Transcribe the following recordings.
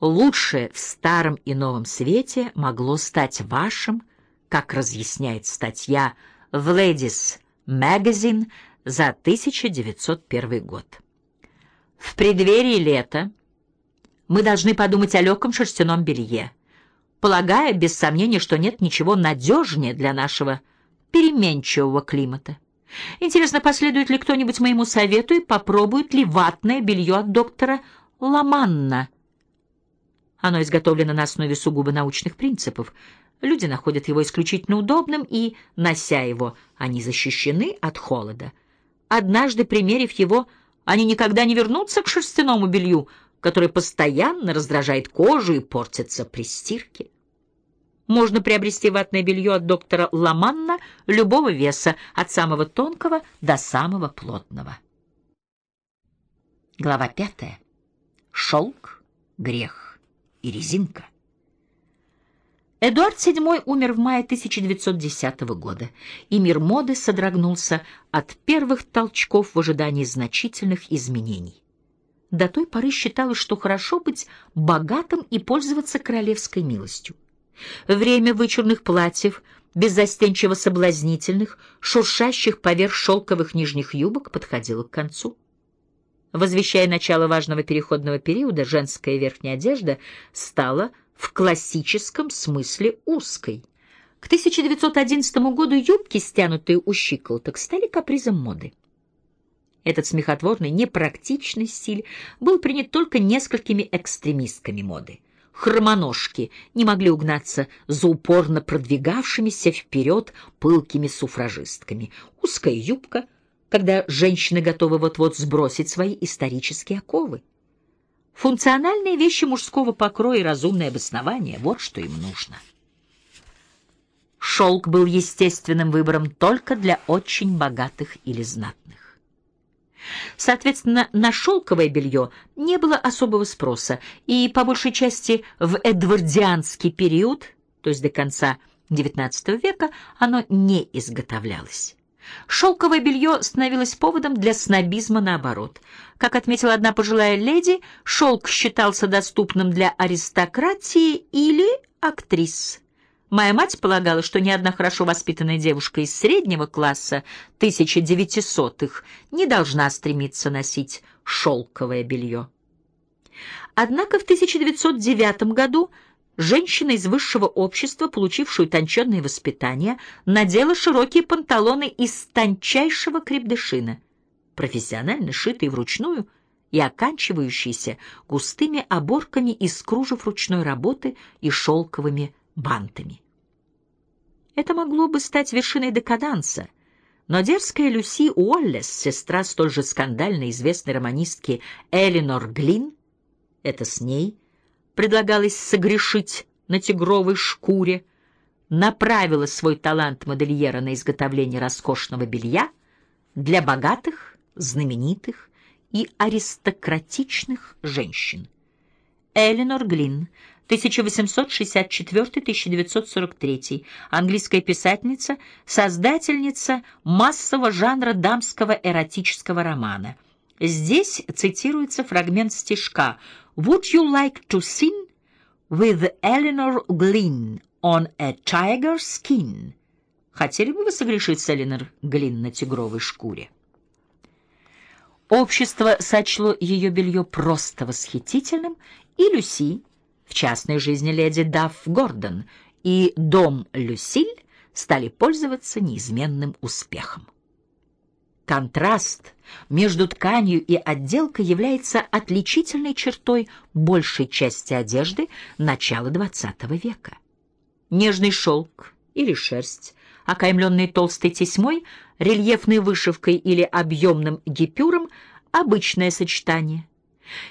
Лучшее в старом и новом свете могло стать вашим, как разъясняет статья в Ladies Magazine за 1901 год. В преддверии лета мы должны подумать о легком шерстяном белье, полагая, без сомнения, что нет ничего надежнее для нашего переменчивого климата. Интересно, последует ли кто-нибудь моему совету и попробует ли ватное белье от доктора Ламанна. Оно изготовлено на основе сугубо научных принципов. Люди находят его исключительно удобным, и, нося его, они защищены от холода. Однажды, примерив его, они никогда не вернутся к шерстяному белью, которое постоянно раздражает кожу и портится при стирке. Можно приобрести ватное белье от доктора Ламанна любого веса, от самого тонкого до самого плотного. Глава пятая. Шелк, грех и резинка. Эдуард VII умер в мае 1910 года, и мир моды содрогнулся от первых толчков в ожидании значительных изменений. До той поры считалось, что хорошо быть богатым и пользоваться королевской милостью. Время вычурных платьев, беззастенчиво соблазнительных, шуршащих поверх шелковых нижних юбок, подходило к концу. Возвещая начало важного переходного периода, женская верхняя одежда стала в классическом смысле узкой. К 1911 году юбки, стянутые у щиколоток, стали капризом моды. Этот смехотворный, непрактичный стиль был принят только несколькими экстремистками моды хромоножки не могли угнаться за упорно продвигавшимися вперед пылкими суфражистками. Узкая юбка, когда женщины готовы вот-вот сбросить свои исторические оковы. Функциональные вещи мужского покроя и разумное обоснование — вот что им нужно. Шелк был естественным выбором только для очень богатых или знатных. Соответственно, на шелковое белье не было особого спроса, и по большей части в эдвардианский период, то есть до конца XIX века, оно не изготовлялось. Шелковое белье становилось поводом для снобизма наоборот. Как отметила одна пожилая леди, шелк считался доступным для аристократии или актрис. Моя мать полагала, что ни одна хорошо воспитанная девушка из среднего класса 1900-х не должна стремиться носить шелковое белье. Однако в 1909 году женщина из высшего общества, получившая утонченное воспитание, надела широкие панталоны из тончайшего крепдышина, профессионально шитые вручную и оканчивающиеся густыми оборками из кружев ручной работы и шелковыми бантами. Это могло бы стать вершиной декаданса, но дерзкая Люси Уоллес, сестра столь же скандально известной романистки Элинор Глин, это с ней предлагалось согрешить на тигровой шкуре, направила свой талант модельера на изготовление роскошного белья для богатых, знаменитых и аристократичных женщин. Элинор Глин 1864-1943, английская писательница, создательница массового жанра дамского эротического романа. Здесь цитируется фрагмент стишка «Would you like to sin with Eleanor Glynn on a tiger skin?» Хотели бы вы согрешить с Эленор Глин на тигровой шкуре? Общество сочло ее белье просто восхитительным, и Люси в частной жизни леди Дафф Гордон и дом Люсиль стали пользоваться неизменным успехом. Контраст между тканью и отделкой является отличительной чертой большей части одежды начала XX века. Нежный шелк или шерсть, окаймленный толстой тесьмой, рельефной вышивкой или объемным гипюром – обычное сочетание –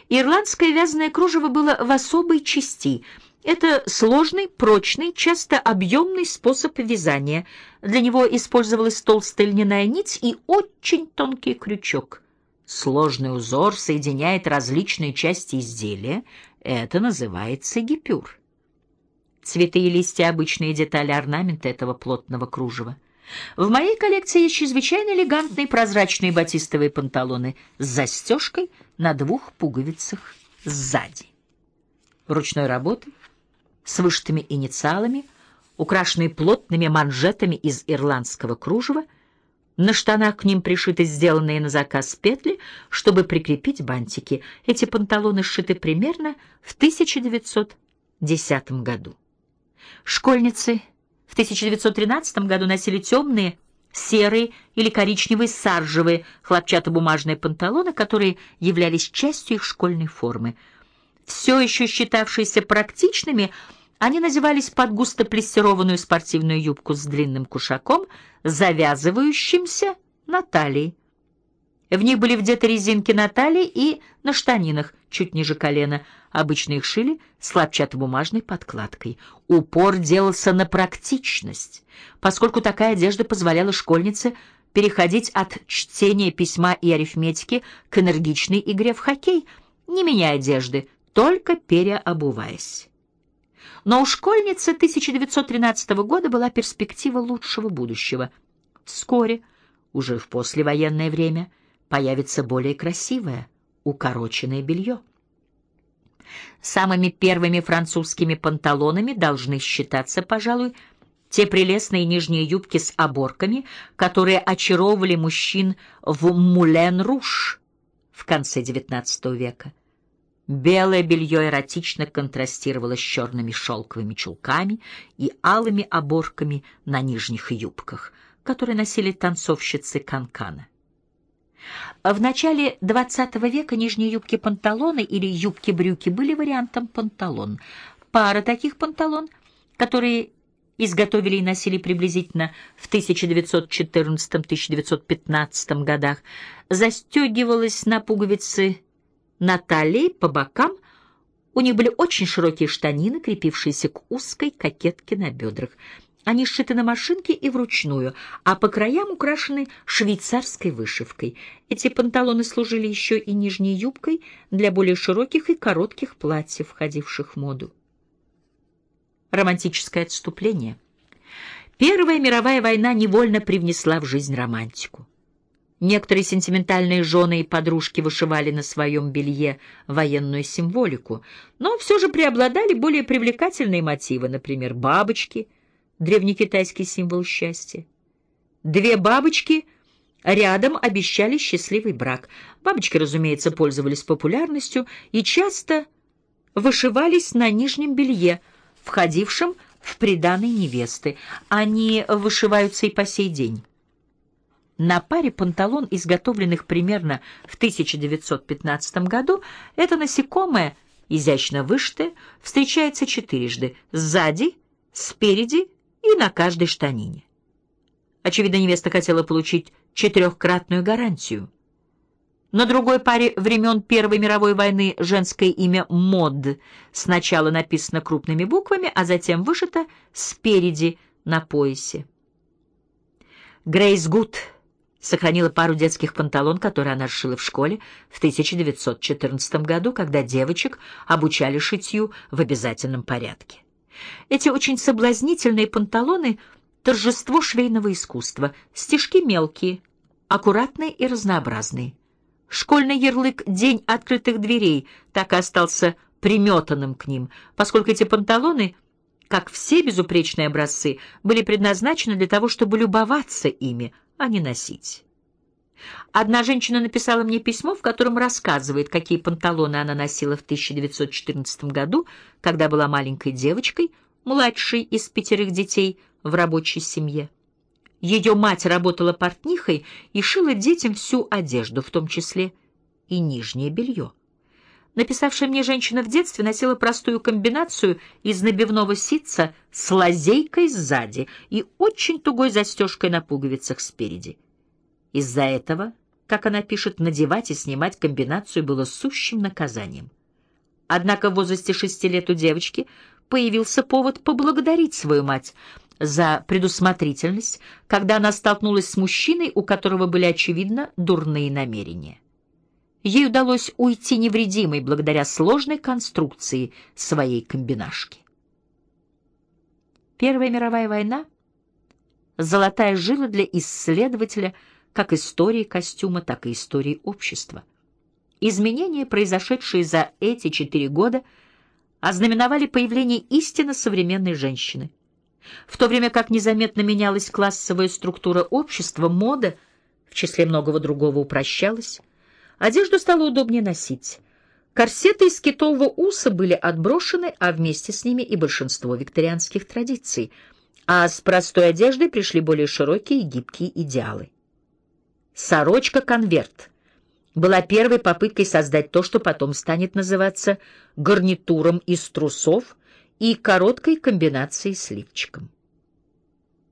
Ирландское вязаное кружево было в особой части. Это сложный, прочный, часто объемный способ вязания. Для него использовалась толстая льняная нить и очень тонкий крючок. Сложный узор соединяет различные части изделия. Это называется гипюр. Цветы и листья — обычные детали орнамента этого плотного кружева. В моей коллекции есть чрезвычайно элегантные прозрачные батистовые панталоны с застежкой на двух пуговицах сзади. ручной работы, с вышитыми инициалами, украшенные плотными манжетами из ирландского кружева, на штанах к ним пришиты сделанные на заказ петли, чтобы прикрепить бантики. Эти панталоны сшиты примерно в 1910 году. Школьницы в 1913 году носили темные, серые или коричневые саржевые хлопчатобумажные панталоны, которые являлись частью их школьной формы. Все еще считавшиеся практичными – они назывались под густо плессированную спортивную юбку с длинным кушаком, завязывающимся на талии. В них были вдеты резинки на талии и на штанинах, чуть ниже колена. Обычно их шили с хлопчатобумажной подкладкой. Упор делался на практичность, поскольку такая одежда позволяла школьнице переходить от чтения письма и арифметики к энергичной игре в хоккей, не меняя одежды, только переобуваясь. Но у школьницы 1913 года была перспектива лучшего будущего. Вскоре, уже в послевоенное время, появится более красивое, укороченное белье. Самыми первыми французскими панталонами должны считаться, пожалуй, те прелестные нижние юбки с оборками, которые очаровывали мужчин в Мулен-Руш в конце XIX века. Белое белье эротично контрастировало с черными шелковыми чулками и алыми оборками на нижних юбках, которые носили танцовщицы канкана. В начале XX века нижние юбки-панталоны или юбки-брюки были вариантом панталон. Пара таких панталон, которые изготовили и носили приблизительно в 1914-1915 годах, застегивалась на пуговицы на талии, по бокам у них были очень широкие штанины, крепившиеся к узкой кокетке на бедрах. Они сшиты на машинке и вручную, а по краям украшены швейцарской вышивкой. Эти панталоны служили еще и нижней юбкой для более широких и коротких платьев, входивших в моду. Романтическое отступление. Первая мировая война невольно привнесла в жизнь романтику. Некоторые сентиментальные жены и подружки вышивали на своем белье военную символику, но все же преобладали более привлекательные мотивы, например, бабочки, древнекитайский символ счастья. Две бабочки рядом обещали счастливый брак. Бабочки, разумеется, пользовались популярностью и часто вышивались на нижнем белье, входившем в приданой невесты. Они вышиваются и по сей день. На паре панталон, изготовленных примерно в 1915 году, это насекомое, изящно вышитое, встречается четырежды – сзади, спереди и на каждой штанине. Очевидно, невеста хотела получить четырехкратную гарантию. На другой паре времен Первой мировой войны женское имя Мод сначала написано крупными буквами, а затем вышито спереди на поясе. Грейс Гуд – сохранила пару детских панталон, которые она сшила в школе в 1914 году, когда девочек обучали шитью в обязательном порядке. Эти очень соблазнительные панталоны — торжество швейного искусства, стежки мелкие, аккуратные и разнообразные. Школьный ярлык «День открытых дверей» так и остался приметанным к ним, поскольку эти панталоны — как все безупречные образцы, были предназначены для того, чтобы любоваться ими, а не носить. Одна женщина написала мне письмо, в котором рассказывает, какие панталоны она носила в 1914 году, когда была маленькой девочкой, младшей из пятерых детей в рабочей семье. Ее мать работала портнихой и шила детям всю одежду, в том числе и нижнее белье. Написавшая мне женщина в детстве носила простую комбинацию из набивного ситца с лазейкой сзади и очень тугой застежкой на пуговицах спереди. Из-за этого, как она пишет, надевать и снимать комбинацию было сущим наказанием. Однако в возрасте шести лет у девочки появился повод поблагодарить свою мать за предусмотрительность, когда она столкнулась с мужчиной, у которого были, очевидно, дурные намерения. Ей удалось уйти невредимой благодаря сложной конструкции своей комбинашки. Первая мировая война — золотая жила для исследователя как истории костюма, так и истории общества. Изменения, произошедшие за эти четыре года, ознаменовали появление истинно современной женщины. В то время как незаметно менялась классовая структура общества, мода, в числе многого другого, упрощалась. Одежду стало удобнее носить. Корсеты из китового уса были отброшены, а вместе с ними и большинство викторианских традиций. А с простой одеждой пришли более широкие и гибкие идеалы. Сорочка-конверт была первой попыткой создать то, что потом станет называться гарнитуром из трусов и короткой комбинацией с лифчиком.